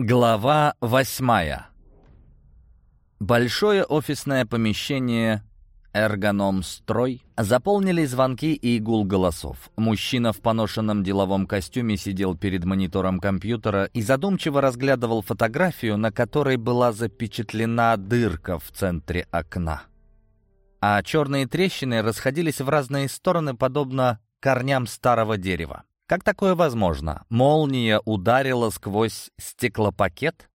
Глава восьмая. Большое офисное помещение «Эргономстрой» заполнили звонки и гул голосов. Мужчина в поношенном деловом костюме сидел перед монитором компьютера и задумчиво разглядывал фотографию, на которой была запечатлена дырка в центре окна. А черные трещины расходились в разные стороны, подобно корням старого дерева. Как такое возможно? Молния ударила сквозь стеклопакет?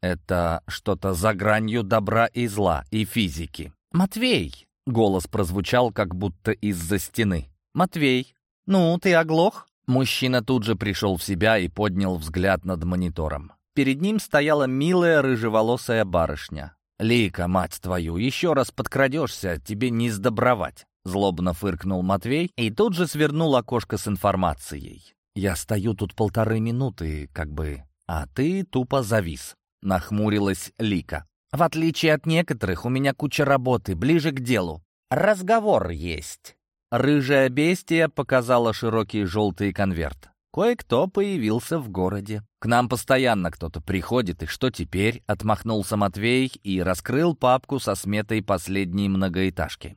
Это что-то за гранью добра и зла, и физики. «Матвей!» — голос прозвучал, как будто из-за стены. «Матвей! Ну, ты оглох?» Мужчина тут же пришел в себя и поднял взгляд над монитором. Перед ним стояла милая рыжеволосая барышня. «Лика, мать твою, еще раз подкрадешься, тебе не сдобровать!» Злобно фыркнул Матвей и тут же свернул окошко с информацией. «Я стою тут полторы минуты, как бы, а ты тупо завис», — нахмурилась Лика. «В отличие от некоторых, у меня куча работы, ближе к делу. Разговор есть». Рыжая бестия показала широкий желтый конверт. Кое-кто появился в городе. К нам постоянно кто-то приходит, и что теперь? Отмахнулся Матвей и раскрыл папку со сметой последней многоэтажки.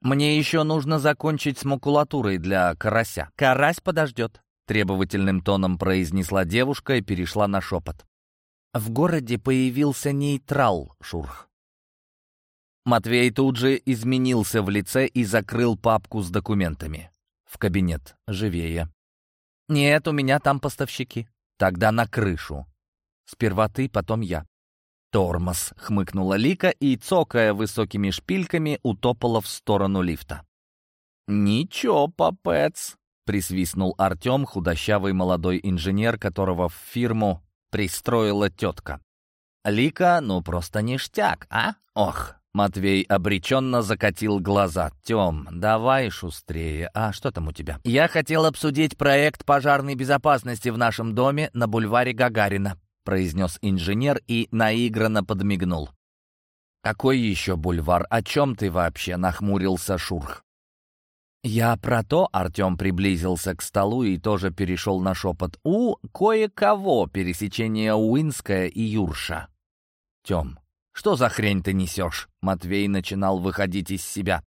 Мне еще нужно закончить с макулатурой для карася. Карась подождет», — требовательным тоном произнесла девушка и перешла на шепот. В городе появился нейтрал, Шурх. Матвей тут же изменился в лице и закрыл папку с документами. В кабинет. Живее. «Нет, у меня там поставщики. Тогда на крышу. Сперва ты, потом я. «Тормоз!» — хмыкнула Лика и, цокая высокими шпильками, утопала в сторону лифта. «Ничего, попец!» — присвистнул Артем, худощавый молодой инженер, которого в фирму пристроила тетка. «Лика, ну просто ништяк, а? Ох!» Матвей обреченно закатил глаза. «Тем, давай шустрее. А что там у тебя?» «Я хотел обсудить проект пожарной безопасности в нашем доме на бульваре Гагарина», произнес инженер и наигранно подмигнул. «Какой еще бульвар? О чем ты вообще?» — нахмурился Шурх. «Я про то», — Артем приблизился к столу и тоже перешел на шепот, «у кое-кого пересечение Уинская и Юрша». «Тем, что за хрень ты несешь?» — Матвей начинал выходить из себя.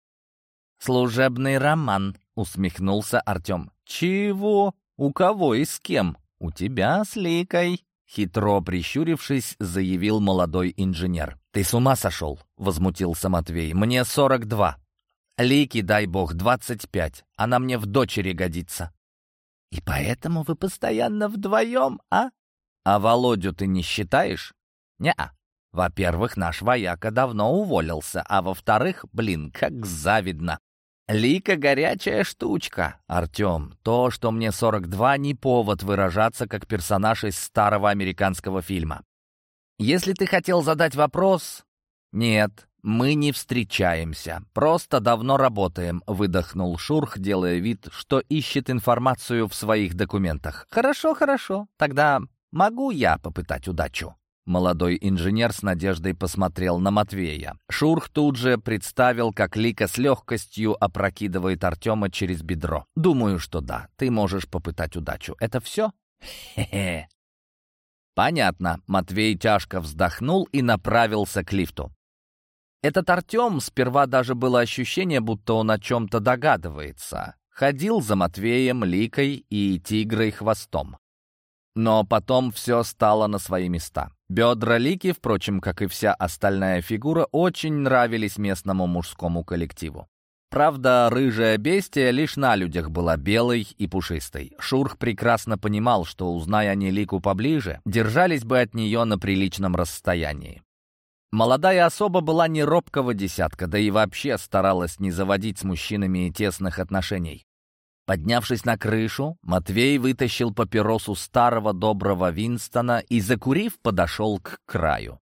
«Служебный роман», — усмехнулся Артем. «Чего? У кого и с кем? У тебя с Ликой». Хитро прищурившись, заявил молодой инженер. «Ты с ума сошел?» — возмутился Матвей. «Мне сорок два. Лики, дай бог, двадцать пять. Она мне в дочери годится». «И поэтому вы постоянно вдвоем, а?» «А Володю ты не считаешь?» «Не-а. Во-первых, наш вояка давно уволился, а во-вторых, блин, как завидно. Лика горячая штучка. Артем, то, что мне 42, не повод выражаться как персонаж из старого американского фильма. Если ты хотел задать вопрос... Нет, мы не встречаемся. Просто давно работаем, выдохнул Шурх, делая вид, что ищет информацию в своих документах. Хорошо, хорошо. Тогда могу я попытать удачу? Молодой инженер с надеждой посмотрел на Матвея. Шурх тут же представил, как Лика с легкостью опрокидывает Артема через бедро. «Думаю, что да. Ты можешь попытать удачу. Это все?» «Хе-хе». «Понятно». Матвей тяжко вздохнул и направился к лифту. Этот Артем, сперва даже было ощущение, будто он о чем-то догадывается. Ходил за Матвеем, Ликой и Тигрой хвостом. Но потом все стало на свои места. Бедра Лики, впрочем, как и вся остальная фигура, очень нравились местному мужскому коллективу. Правда, рыжая бестия лишь на людях была белой и пушистой. Шурх прекрасно понимал, что, узная они Лику поближе, держались бы от нее на приличном расстоянии. Молодая особа была не робкого десятка, да и вообще старалась не заводить с мужчинами тесных отношений. Поднявшись на крышу, Матвей вытащил папиросу старого доброго Винстона и, закурив, подошел к краю.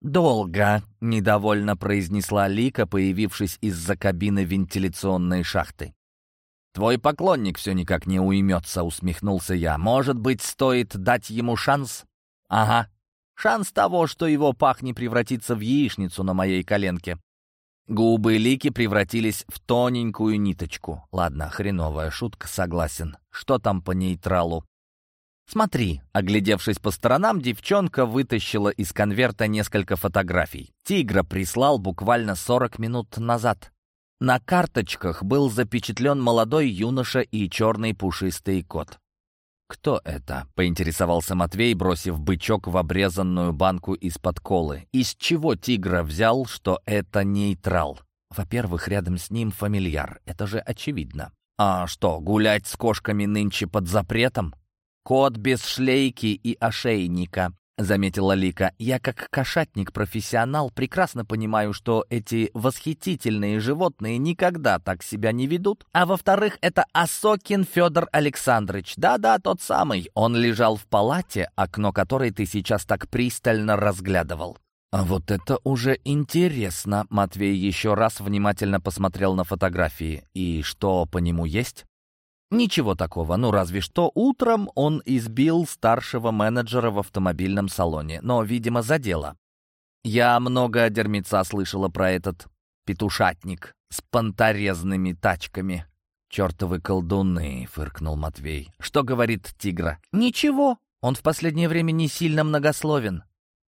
«Долго», — недовольно произнесла Лика, появившись из-за кабины вентиляционной шахты. «Твой поклонник все никак не уймется», — усмехнулся я. «Может быть, стоит дать ему шанс?» «Ага. Шанс того, что его пах не превратится в яичницу на моей коленке. Губы Лики превратились в тоненькую ниточку. Ладно, хреновая шутка, согласен. Что там по нейтралу? «Смотри», — оглядевшись по сторонам, девчонка вытащила из конверта несколько фотографий. Тигра прислал буквально 40 минут назад. На карточках был запечатлен молодой юноша и черный пушистый кот. «Кто это?» — поинтересовался Матвей, бросив бычок в обрезанную банку из-под колы. «Из чего тигра взял, что это нейтрал?» «Во-первых, рядом с ним фамильяр. Это же очевидно. А что, гулять с кошками нынче под запретом?» «Кот без шлейки и ошейника», — заметила Лика. «Я как кошатник-профессионал прекрасно понимаю, что эти восхитительные животные никогда так себя не ведут. А во-вторых, это Осокин Федор Александрович. Да-да, тот самый. Он лежал в палате, окно которой ты сейчас так пристально разглядывал». «А вот это уже интересно!» Матвей еще раз внимательно посмотрел на фотографии. «И что по нему есть?» Ничего такого, ну разве что утром он избил старшего менеджера в автомобильном салоне, но, видимо, за дело. Я много дерьмеца слышала про этот петушатник с понторезными тачками. «Чертовы колдуны!» — фыркнул Матвей. «Что говорит тигра?» «Ничего. Он в последнее время не сильно многословен.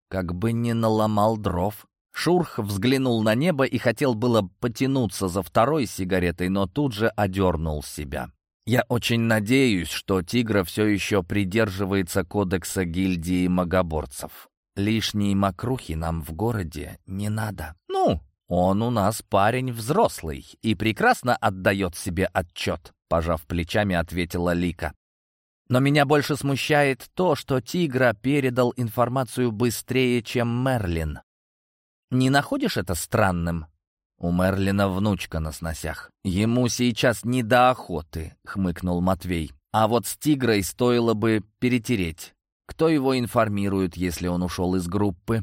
Как бы не наломал дров». Шурх взглянул на небо и хотел было потянуться за второй сигаретой, но тут же одернул себя. Я очень надеюсь, что Тигра все еще придерживается кодекса гильдии магоборцев. Лишней мокрухи нам в городе не надо. Ну, он у нас парень взрослый и прекрасно отдает себе отчет, пожав плечами, ответила Лика. Но меня больше смущает то, что Тигра передал информацию быстрее, чем Мерлин. Не находишь это странным? У Мерлина внучка на сносях. Ему сейчас не до охоты, хмыкнул Матвей. А вот с тигрой стоило бы перетереть. Кто его информирует, если он ушел из группы?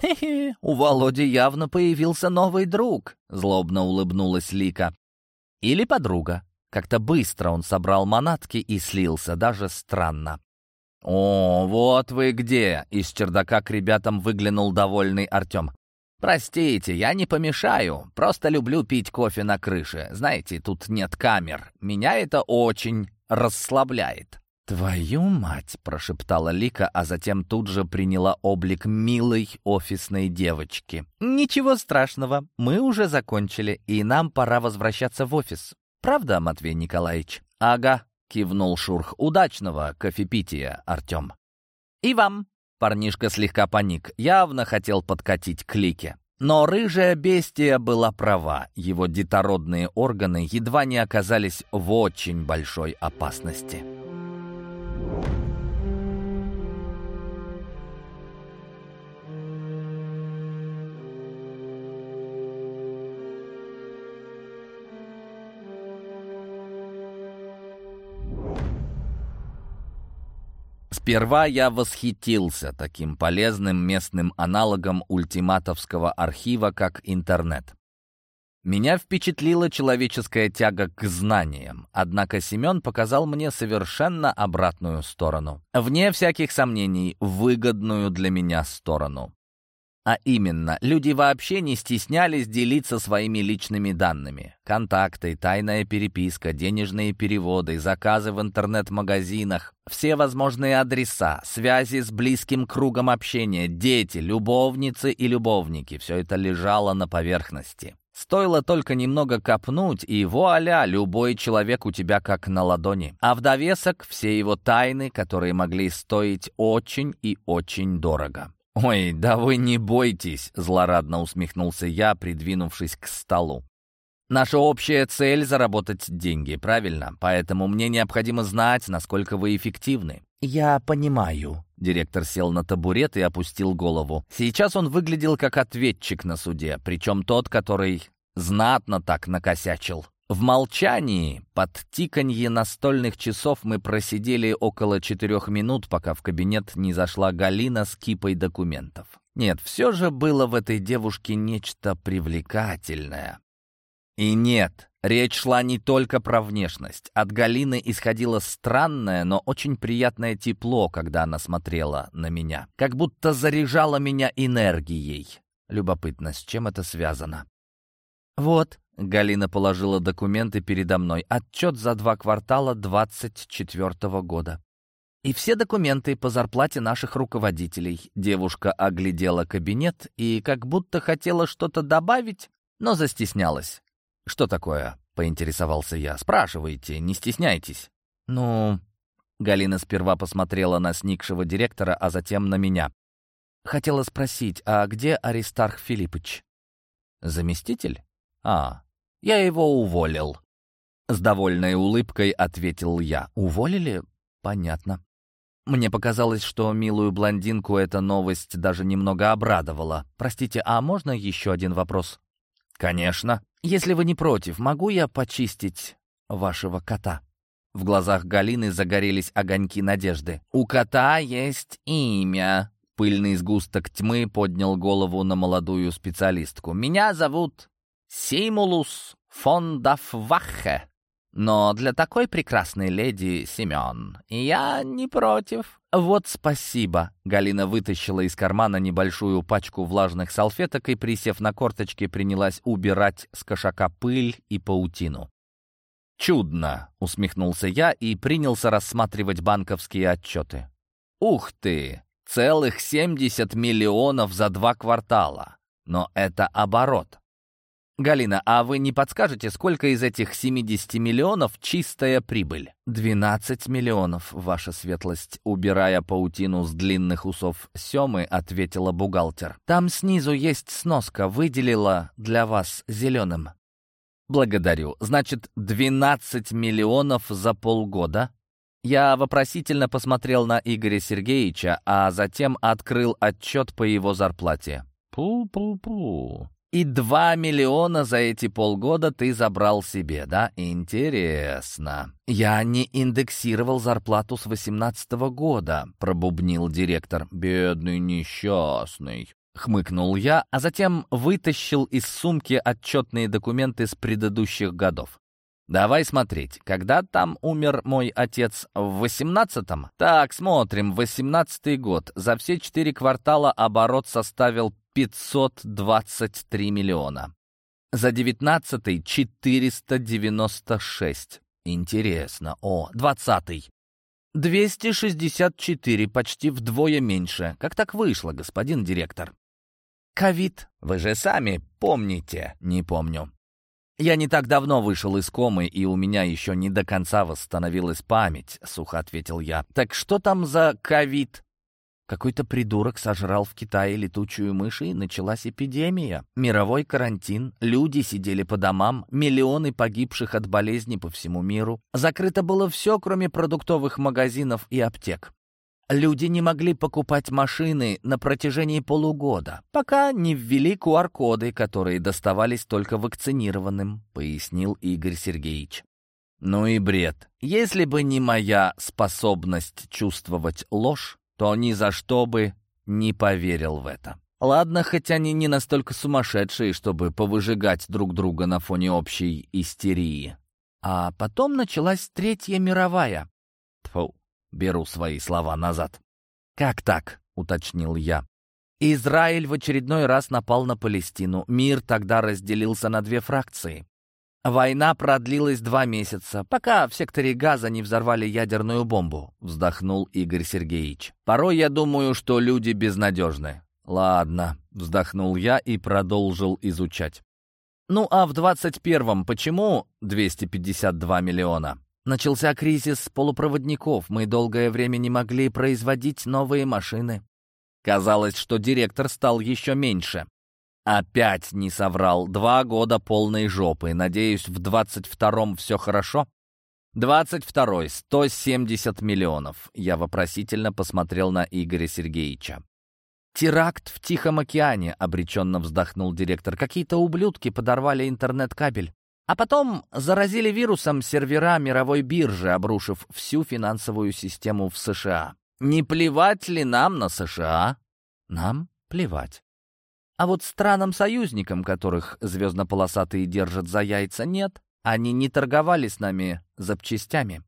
«Хе-хе, у Володи явно появился новый друг», — злобно улыбнулась Лика. «Или подруга. Как-то быстро он собрал манатки и слился, даже странно». «О, вот вы где!» — из чердака к ребятам выглянул довольный Артем. «Простите, я не помешаю. Просто люблю пить кофе на крыше. Знаете, тут нет камер. Меня это очень расслабляет». «Твою мать!» — прошептала Лика, а затем тут же приняла облик милой офисной девочки. «Ничего страшного, мы уже закончили, и нам пора возвращаться в офис. Правда, Матвей Николаевич?» «Ага», — кивнул Шурх. «Удачного кофепития, Артем». «И вам», Парнишка слегка паник, явно хотел подкатить к Лике. Но рыжая бестия была права, его детородные органы едва не оказались в очень большой опасности. Сперва я восхитился таким полезным местным аналогом ультиматовского архива, как интернет. Меня впечатлила человеческая тяга к знаниям, однако Семен показал мне совершенно обратную сторону. Вне всяких сомнений, выгодную для меня сторону. А именно, люди вообще не стеснялись делиться своими личными данными. Контакты, тайная переписка, денежные переводы, заказы в интернет-магазинах, все возможные адреса, связи с близким кругом общения, дети, любовницы и любовники — все это лежало на поверхности. Стоило только немного копнуть, и вуаля, любой человек у тебя как на ладони. А в довесок все его тайны, которые могли стоить очень и очень дорого. «Ой, да вы не бойтесь», — злорадно усмехнулся я, придвинувшись к столу. «Наша общая цель — заработать деньги, правильно? Поэтому мне необходимо знать, насколько вы эффективны». «Я понимаю». Директор сел на табурет и опустил голову. Сейчас он выглядел как ответчик на суде, причем тот, который знатно так накосячил. В молчании, под тиканье настольных часов мы просидели около четырех минут, пока в кабинет не зашла Галина с кипой документов. Нет, все же было в этой девушке нечто привлекательное. И нет, речь шла не только про внешность. От Галины исходило странное, но очень приятное тепло, когда она смотрела на меня. Как будто заряжала меня энергией. Любопытно, с чем это связано? «Вот», Галина положила документы передо мной. Отчет за два квартала 24 года. И все документы по зарплате наших руководителей. Девушка оглядела кабинет и как будто хотела что-то добавить, но застеснялась. «Что такое?» — поинтересовался я. «Спрашивайте, не стесняйтесь». «Ну...» Галина сперва посмотрела на сникшего директора, а затем на меня. Хотела спросить, а где Аристарх Филиппович? Заместитель? А, я его уволил. С довольной улыбкой ответил я. Уволили? Понятно. Мне показалось, что милую блондинку эта новость даже немного обрадовала. Простите, а можно еще один вопрос? Конечно. Если вы не против, могу я почистить вашего кота? В глазах Галины загорелись огоньки надежды. «У кота есть имя», Пыльный сгусток тьмы поднял голову на молодую специалистку. «Меня зовут Симулус фон Дафвахе, но для такой прекрасной леди Семен. Я не против». «Вот спасибо!» Галина вытащила из кармана небольшую пачку влажных салфеток и, присев на корточки, принялась убирать с кошака пыль и паутину. «Чудно!» — усмехнулся я и принялся рассматривать банковские отчеты. «Ух ты! Целых 70 миллионов за два квартала. Но это оборот. Галина, а вы не подскажете, сколько из этих 70 миллионов чистая прибыль? 12 миллионов, ваша светлость, убирая паутину с длинных усов Семы, ответила бухгалтер. Там снизу есть сноска, выделила для вас зеленым. Благодарю. Значит, 12 миллионов за полгода? Я вопросительно посмотрел на Игоря Сергеевича, а затем открыл отчет по его зарплате. Пу-пу-пу. И два миллиона за эти полгода ты забрал себе, да? Интересно. Я не индексировал зарплату с восемнадцатого года, пробубнил директор. Бедный несчастный. Хмыкнул я, а затем вытащил из сумки отчетные документы с предыдущих годов. Давай смотреть, когда там умер мой отец? В восемнадцатом? Так, смотрим, восемнадцатый год. За все четыре квартала оборот составил 523 миллиона. За девятнадцатый — 496. Интересно. О, двадцатый. 264, почти вдвое меньше. Как так вышло, господин директор? Ковид. Вы же сами помните. Не помню. «Я не так давно вышел из комы, и у меня еще не до конца восстановилась память», — сухо ответил я. «Так что там за ковид?» Какой-то придурок сожрал в Китае летучую мышь, и началась эпидемия. Мировой карантин, люди сидели по домам, миллионы погибших от болезни по всему миру. Закрыто было все, кроме продуктовых магазинов и аптек. Люди не могли покупать машины на протяжении полугода, пока не ввели QR-коды, которые доставались только вакцинированным, пояснил Игорь Сергеевич. Ну и бред. Если бы не моя способность чувствовать ложь, то ни за что бы не поверил в это. Ладно, хоть они не настолько сумасшедшие, чтобы повыжигать друг друга на фоне общей истерии. А потом началась Третья мировая. Тьфу, Беру свои слова назад. «Как так?» — уточнил я. Израиль в очередной раз напал на Палестину. Мир тогда разделился на две фракции. Война продлилась два месяца, пока в секторе газа не взорвали ядерную бомбу, вздохнул Игорь Сергеевич. Порой я думаю, что люди безнадежны. Ладно, вздохнул я и продолжил изучать. Ну а в 21-м почему 252 миллиона? Начался кризис полупроводников, мы долгое время не могли производить новые машины. Казалось, что директор стал еще меньше. Опять не соврал. Два года полной жопы. Надеюсь, в 22-м все хорошо? 22-й, 170 миллионов. Я вопросительно посмотрел на Игоря Сергеевича. «Теракт в Тихом океане», — обреченно вздохнул директор. «Какие-то ублюдки подорвали интернет-кабель. А потом заразили вирусом сервера мировой биржи, обрушив всю финансовую систему в США. Не плевать ли нам на США? Нам плевать. А вот странам-союзникам, которых звездно-полосатые держат за яйца, нет. Они не торговали с нами запчастями.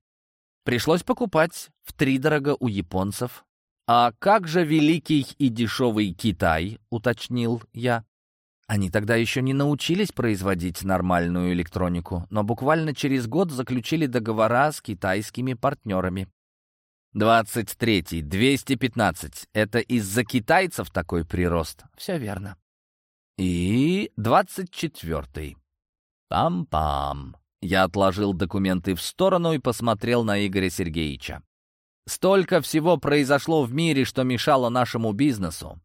Пришлось покупать втридорого у японцев. «А как же великий и дешевый Китай?» — уточнил я. Они тогда еще не научились производить нормальную электронику, но буквально через год заключили договора с китайскими партнерами. Двадцать третий, двести пятнадцать. Это из-за китайцев такой прирост? Все верно. И двадцать четвертый. Пам-пам. Я отложил документы в сторону и посмотрел на Игоря Сергеевича. Столько всего произошло в мире, что мешало нашему бизнесу.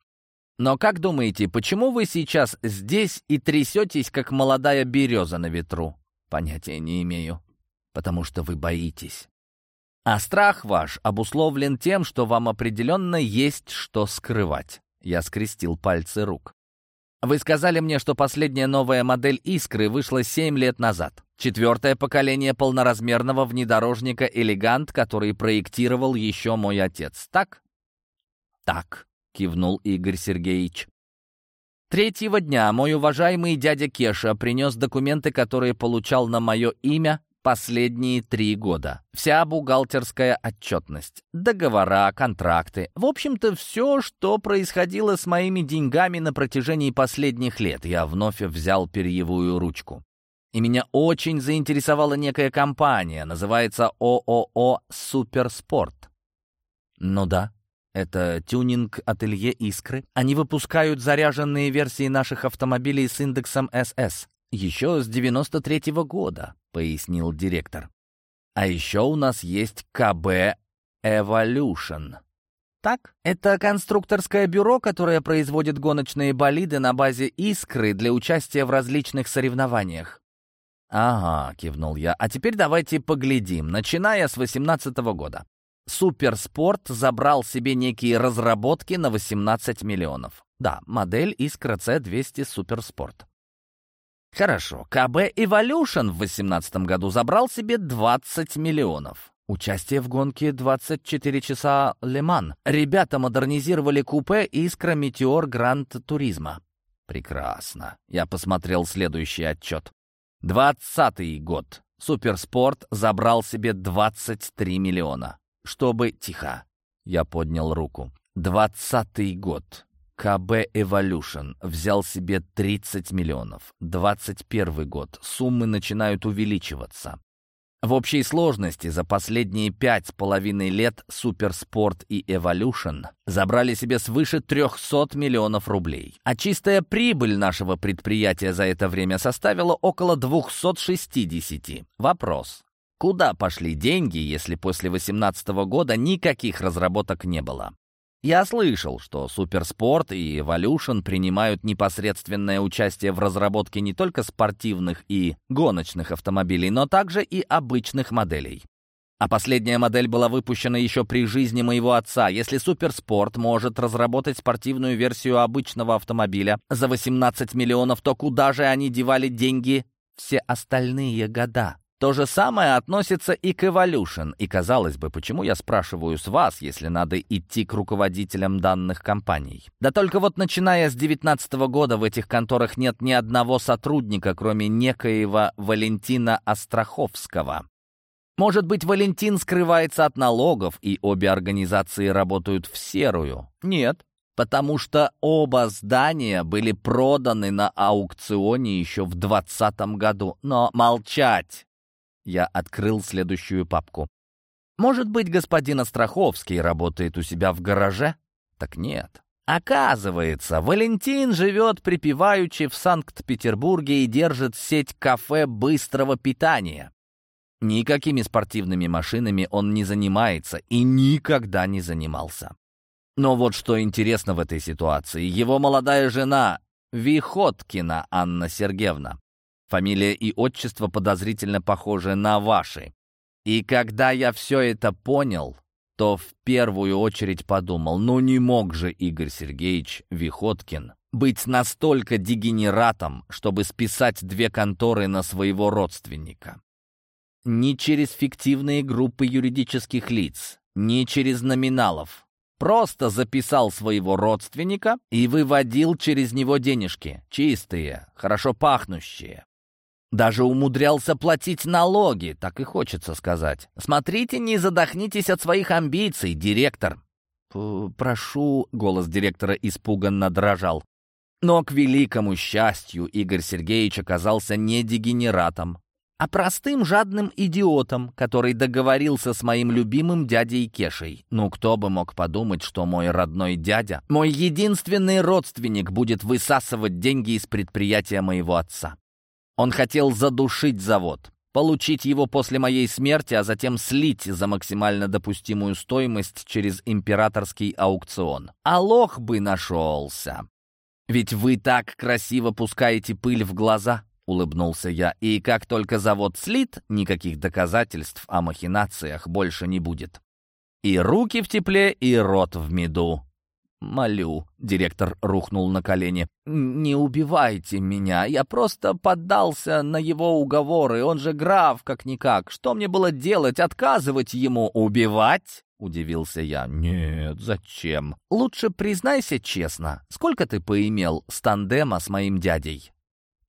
Но как думаете, почему вы сейчас здесь и трясетесь, как молодая береза на ветру? Понятия не имею. Потому что вы боитесь. А страх ваш обусловлен тем, что вам определенно есть что скрывать. Я скрестил пальцы рук. Вы сказали мне, что последняя новая модель «Искры» вышла 7 лет назад. Четвертое поколение полноразмерного внедорожника «Элегант», который проектировал еще мой отец. Так? Так, кивнул Игорь Сергеевич. Третьего дня мой уважаемый дядя Кеша принес документы, которые получал на мое имя последние три года. Вся бухгалтерская отчетность, договора, контракты. В общем-то, все, что происходило с моими деньгами на протяжении последних лет. Я вновь взял перьевую ручку. И меня очень заинтересовала некая компания, называется ООО «Суперспорт». Ну да, это тюнинг-ателье «Искры». Они выпускают заряженные версии наших автомобилей с индексом SS. Еще с 93-го года пояснил директор. «А еще у нас есть КБ Evolution». Так, это конструкторское бюро, которое производит гоночные болиды на базе «Искры» для участия в различных соревнованиях. «Ага», — кивнул я, — «а теперь давайте поглядим, начиная с 18 -го года. Суперспорт забрал себе некие разработки на 18 миллионов. Да, модель «Искра C200 Суперспорт». Хорошо, КБ Evolution в 2018 году забрал себе 20 миллионов. Участие в гонке 24 часа Леман. Ребята модернизировали купе Искра Метеор Гранд Туризма. Прекрасно. Я посмотрел следующий отчет. Двадцатый год. Суперспорт забрал себе 23 миллиона. Чтобы... Тихо. Я поднял руку. Двадцатый год. КБ Evolution взял себе 30 миллионов. 21 год. Суммы начинают увеличиваться. В общей сложности за последние пять с половиной лет Суперспорт и Evolution забрали себе свыше 300 миллионов рублей. А чистая прибыль нашего предприятия за это время составила около 260. Вопрос. Куда пошли деньги, если после 2018 года никаких разработок не было? Я слышал, что Суперспорт и Evolution принимают непосредственное участие в разработке не только спортивных и гоночных автомобилей, но также и обычных моделей. А последняя модель была выпущена еще при жизни моего отца. Если Суперспорт может разработать спортивную версию обычного автомобиля за 18 миллионов, то куда же они девали деньги все остальные года? То же самое относится и к Evolution. И казалось бы, почему я спрашиваю с вас, если надо идти к руководителям данных компаний? Да только вот начиная с 2019 года в этих конторах нет ни одного сотрудника, кроме некоего Валентина Остраховского. Может быть, Валентин скрывается от налогов, и обе организации работают в серую? Нет, потому что оба здания были проданы на аукционе еще в 2020 году. Но молчать! Я открыл следующую папку. Может быть, господин Остраховский работает у себя в гараже? Так нет. Оказывается, Валентин живет припеваючи в Санкт-Петербурге и держит сеть кафе быстрого питания. Никакими спортивными машинами он не занимается и никогда не занимался. Но вот что интересно в этой ситуации. Его молодая жена Виходкина Анна Сергеевна Фамилия и отчество подозрительно похожи на ваши. И когда я все это понял, то в первую очередь подумал, ну не мог же Игорь Сергеевич Виходкин быть настолько дегенератом, чтобы списать две конторы на своего родственника. Ни через фиктивные группы юридических лиц, ни через номиналов. Просто записал своего родственника и выводил через него денежки, чистые, хорошо пахнущие. Даже умудрялся платить налоги, так и хочется сказать. Смотрите, не задохнитесь от своих амбиций, директор. «Прошу», — голос директора испуганно дрожал. Но, к великому счастью, Игорь Сергеевич оказался не дегенератом. а простым жадным идиотом, который договорился с моим любимым дядей Кешей. Ну, кто бы мог подумать, что мой родной дядя, мой единственный родственник, будет высасывать деньги из предприятия моего отца. Он хотел задушить завод, получить его после моей смерти, а затем слить за максимально допустимую стоимость через императорский аукцион. А лох бы нашелся. Ведь вы так красиво пускаете пыль в глаза, — улыбнулся я. «И как только завод слит, никаких доказательств о махинациях больше не будет. И руки в тепле, и рот в меду». «Молю», — директор рухнул на колени. «Не убивайте меня, я просто поддался на его уговоры, он же граф, как-никак. Что мне было делать, отказывать ему? Убивать?» — удивился я. «Нет, зачем? Лучше признайся честно, сколько ты поимел с тандема с моим дядей?»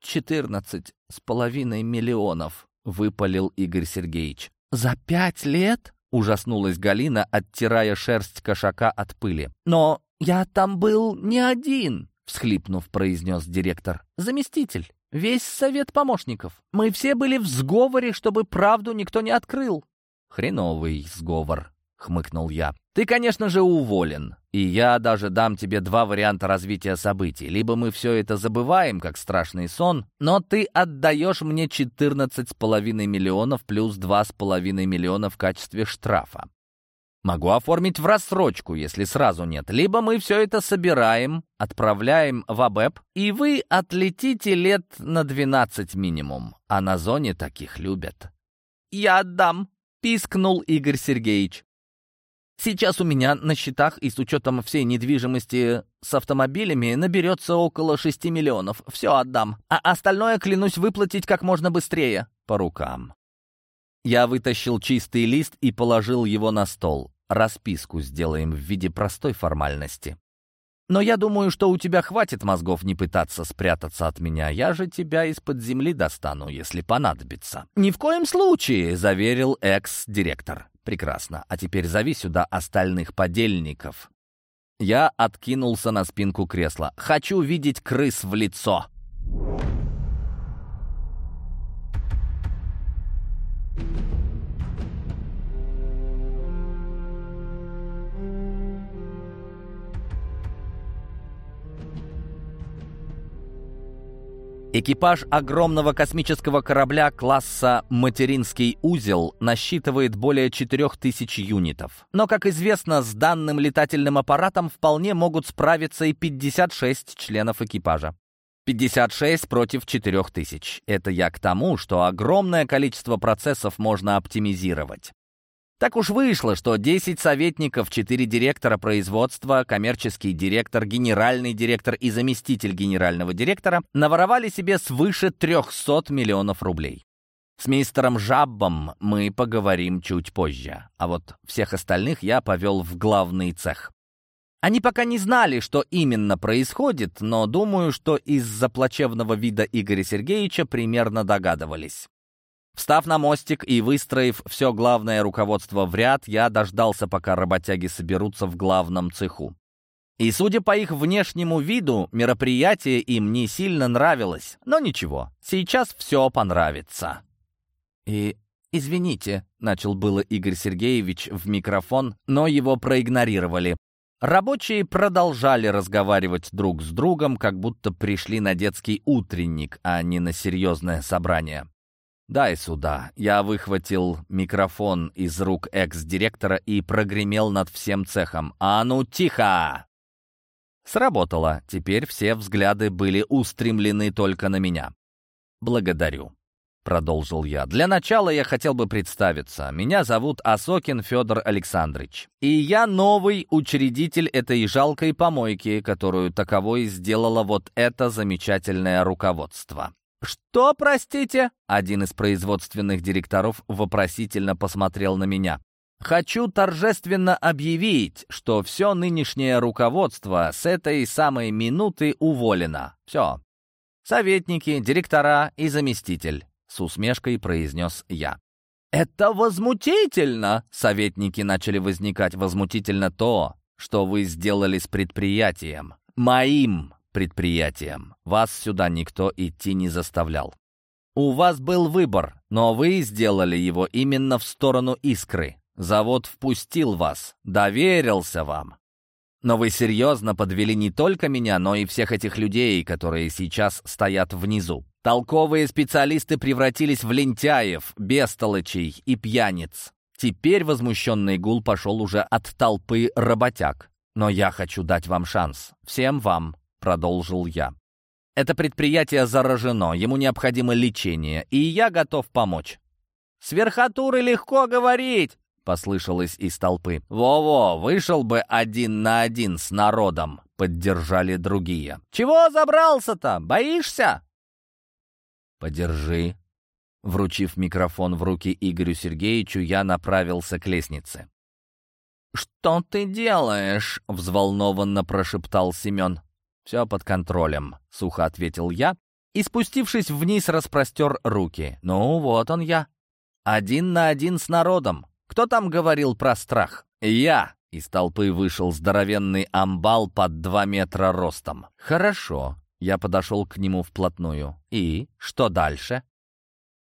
четырнадцать с половиной миллионов», — выпалил Игорь Сергеевич. «За пять лет?» — ужаснулась Галина, оттирая шерсть кошака от пыли. «Но я там был не один», — всхлипнув, произнес директор. «Заместитель, весь совет помощников. Мы все были в сговоре, чтобы правду никто не открыл». «Хреновый сговор», — хмыкнул я. «Ты, конечно же, уволен, и я даже дам тебе два варианта развития событий. Либо мы все это забываем, как страшный сон, но ты отдаешь мне 14,5 миллионов плюс 2,5 миллиона в качестве штрафа. Могу оформить в рассрочку, если сразу нет. Либо мы все это собираем, отправляем в АБЭП, и вы отлетите лет на 12 минимум. А на зоне таких любят. «Я отдам», — пискнул Игорь Сергеевич. Сейчас у меня на счетах и с учетом всей недвижимости с автомобилями наберется около 6 миллионов. Все отдам. А остальное клянусь выплатить как можно быстрее. По рукам. Я вытащил чистый лист и положил его на стол. Расписку сделаем в виде простой формальности. Но я думаю, что у тебя хватит мозгов не пытаться спрятаться от меня. Я же тебя из-под земли достану, если понадобится». «Ни в коем случае», — заверил экс-директор. «Прекрасно. А теперь зови сюда остальных подельников». Я откинулся на спинку кресла. «Хочу видеть крыс в лицо!» Экипаж огромного космического корабля класса «Материнский узел» насчитывает более 4000 юнитов. Но, как известно, с данным летательным аппаратом вполне могут справиться и 56 членов экипажа. 56 против 4000. Это я к тому, что огромное количество процессов можно оптимизировать. Так уж вышло, что 10 советников, 4 директора производства, коммерческий директор, генеральный директор и заместитель генерального директора наворовали себе свыше 300 миллионов рублей. С мистером Жаббом мы поговорим чуть позже, а вот всех остальных я повел в главный цех. Они пока не знали, что именно происходит, но думаю, что из-за плачевного вида Игоря Сергеевича примерно догадывались. Встав на мостик и выстроив все главное руководство в ряд, я дождался, пока работяги соберутся в главном цеху. И, судя по их внешнему виду, мероприятие им не сильно нравилось. Но ничего, сейчас все понравится. И «Извините», — начал было Игорь Сергеевич в микрофон, но его проигнорировали. Рабочие продолжали разговаривать друг с другом, как будто пришли на детский утренник, а не на серьезное собрание. «Дай сюда». Я выхватил микрофон из рук экс-директора и прогремел над всем цехом. «А ну, тихо!» Сработало. Теперь все взгляды были устремлены только на меня. «Благодарю», — продолжил я. «Для начала я хотел бы представиться. Меня зовут Осокин Федор Александрович. И я новый учредитель этой жалкой помойки, которую таковой сделало вот это замечательное руководство. «Что, простите?» Один из производственных директоров вопросительно посмотрел на меня. «Хочу торжественно объявить, что все нынешнее руководство с этой самой минуты уволено. Все. Советники, директора и заместитель», — с усмешкой произнес я. «Это возмутительно!» — советники начали возникать. «Возмутительно то, что вы сделали с предприятием. Моим предприятием. Вас сюда никто идти не заставлял. У вас был выбор, но вы сделали его именно в сторону искры. Завод впустил вас, доверился вам. Но вы серьезно подвели не только меня, но и всех этих людей, которые сейчас стоят внизу. Толковые специалисты превратились в лентяев, бестолочей и пьяниц. Теперь возмущенный гул пошел уже от толпы работяг. «Но я хочу дать вам шанс. Всем вам», — продолжил я. «Это предприятие заражено, ему необходимо лечение, и я готов помочь». «С верхотуры легко говорить», — послышалось из толпы. «Во-во, вышел бы один на один с народом», — поддержали другие. «Чего забрался-то? Боишься?» «Подержи». Вручив микрофон в руки Игорю Сергеевичу, я направился к лестнице. «Что ты делаешь?» — взволнованно прошептал Семен. «Все под контролем», — сухо ответил я и, спустившись вниз, распростер руки. «Ну, вот он я. Один на один с народом. Кто там говорил про страх?» «Я!» — из толпы вышел здоровенный амбал под два метра ростом. «Хорошо». Я подошел к нему вплотную. «И? Что дальше?»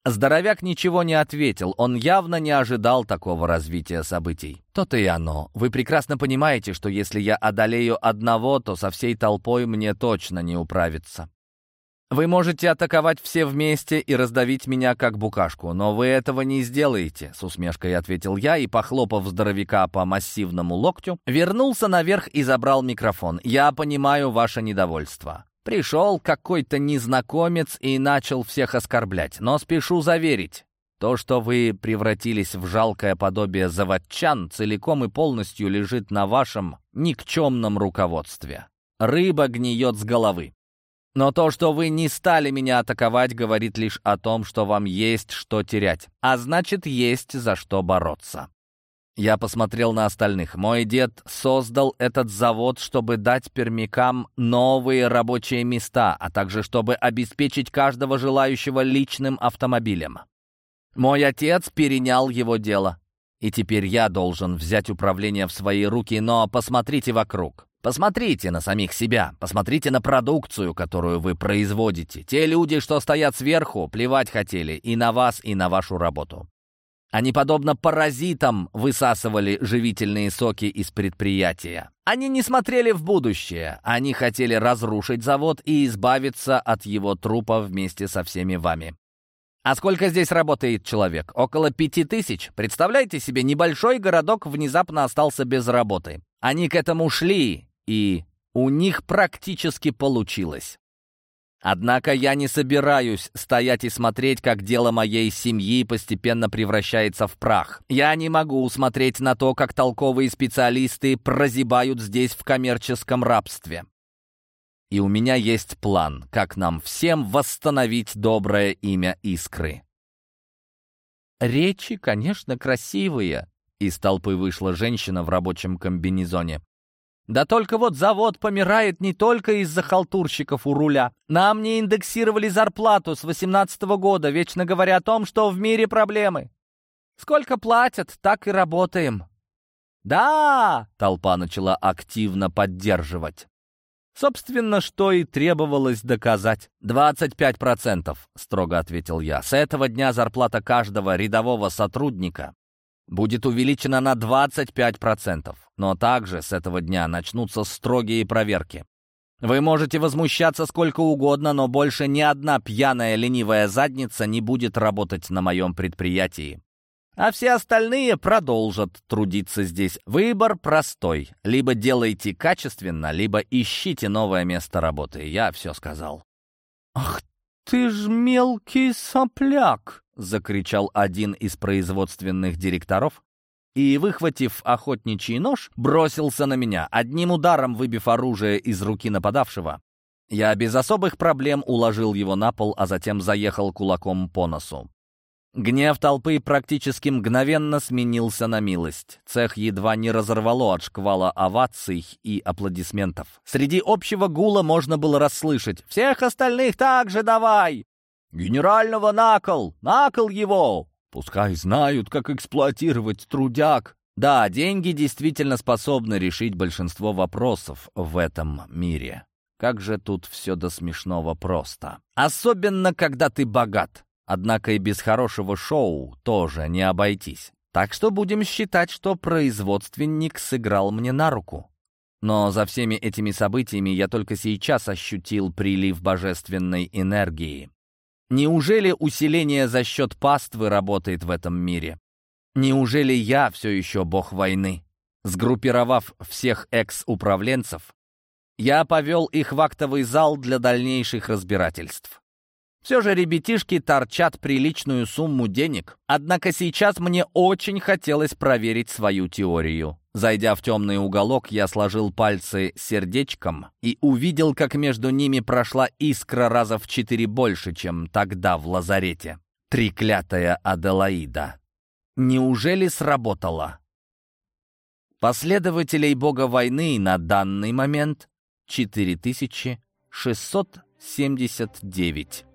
Здоровяк ничего не ответил, он явно не ожидал такого развития событий. То-то и оно. Вы прекрасно понимаете, что если я одолею одного, то со всей толпой мне точно не управиться. Вы можете атаковать все вместе и раздавить меня как букашку, но вы этого не сделаете, с усмешкой ответил я и, похлопав здоровяка по массивному локтю, вернулся наверх и забрал микрофон. Я понимаю ваше недовольство. Пришел какой-то незнакомец и начал всех оскорблять. Но спешу заверить, то, что вы превратились в жалкое подобие заводчан, целиком и полностью лежит на вашем никчемном руководстве. Рыба гниет с головы. Но то, что вы не стали меня атаковать, говорит лишь о том, что вам есть что терять, а значит, есть за что бороться. Я посмотрел на остальных. Мой дед создал этот завод, чтобы дать пермякам новые рабочие места, а также чтобы обеспечить каждого желающего личным автомобилем. Мой отец перенял его дело. И теперь я должен взять управление в свои руки, но посмотрите вокруг. Посмотрите на самих себя, посмотрите на продукцию, которую вы производите. Те люди, что стоят сверху, плевать хотели и на вас, и на вашу работу. Они, подобно паразитам, высасывали живительные соки из предприятия. Они не смотрели в будущее. Они хотели разрушить завод и избавиться от его трупа вместе со всеми вами. А сколько здесь работает человек? Около пяти тысяч? Представляете себе, небольшой городок внезапно остался без работы. Они к этому шли, и у них практически получилось. Однако я не собираюсь стоять и смотреть, как дело моей семьи постепенно превращается в прах. Я не могу смотреть на то, как толковые специалисты прозябают здесь в коммерческом рабстве. И у меня есть план, как нам всем восстановить доброе имя Искры. Речи, конечно, красивые. Из толпы вышла женщина в рабочем комбинезоне. Да только вот завод помирает не только из-за халтурщиков у руля. Нам не индексировали зарплату с 18 -го года, вечно говоря о том, что в мире проблемы. Сколько платят, так и работаем. Да, толпа начала активно поддерживать. Собственно, что и требовалось доказать. «25%, — строго ответил я. С этого дня зарплата каждого рядового сотрудника будет увеличена на 25%. Но также с этого дня начнутся строгие проверки. Вы можете возмущаться сколько угодно, но больше ни одна пьяная ленивая задница не будет работать на моем предприятии. А все остальные продолжат трудиться здесь. Выбор простой. Либо делайте качественно, либо ищите новое место работы. Я все сказал. «Ах ты ж мелкий сопляк!» — закричал один из производственных директоров и, выхватив охотничий нож, бросился на меня, одним ударом выбив оружие из руки нападавшего. Я без особых проблем уложил его на пол, а затем заехал кулаком по носу. Гнев толпы практически мгновенно сменился на милость. Цех едва не разорвало от шквала оваций и аплодисментов. Среди общего гула можно было расслышать «Всех остальных также давай!» «Генерального на кол! На кол его!» «Пускай знают, как эксплуатировать трудяг!» Да, деньги действительно способны решить большинство вопросов в этом мире. Как же тут все до смешного просто. Особенно, когда ты богат. Однако и без хорошего шоу тоже не обойтись. Так что будем считать, что производственник сыграл мне на руку. Но за всеми этими событиями я только сейчас ощутил прилив божественной энергии. Неужели усиление за счет паствы работает в этом мире? Неужели я все еще бог войны? Сгруппировав всех экс-управленцев, я повел их в актовый зал для дальнейших разбирательств. Все же ребятишки торчат приличную сумму денег. Однако сейчас мне очень хотелось проверить свою теорию. Зайдя в темный уголок, я сложил пальцы сердечком и увидел, как между ними прошла искра раза в четыре больше, чем тогда в лазарете. Треклятая Аделаида. Неужели сработало? Последователей бога войны на данный момент 4679.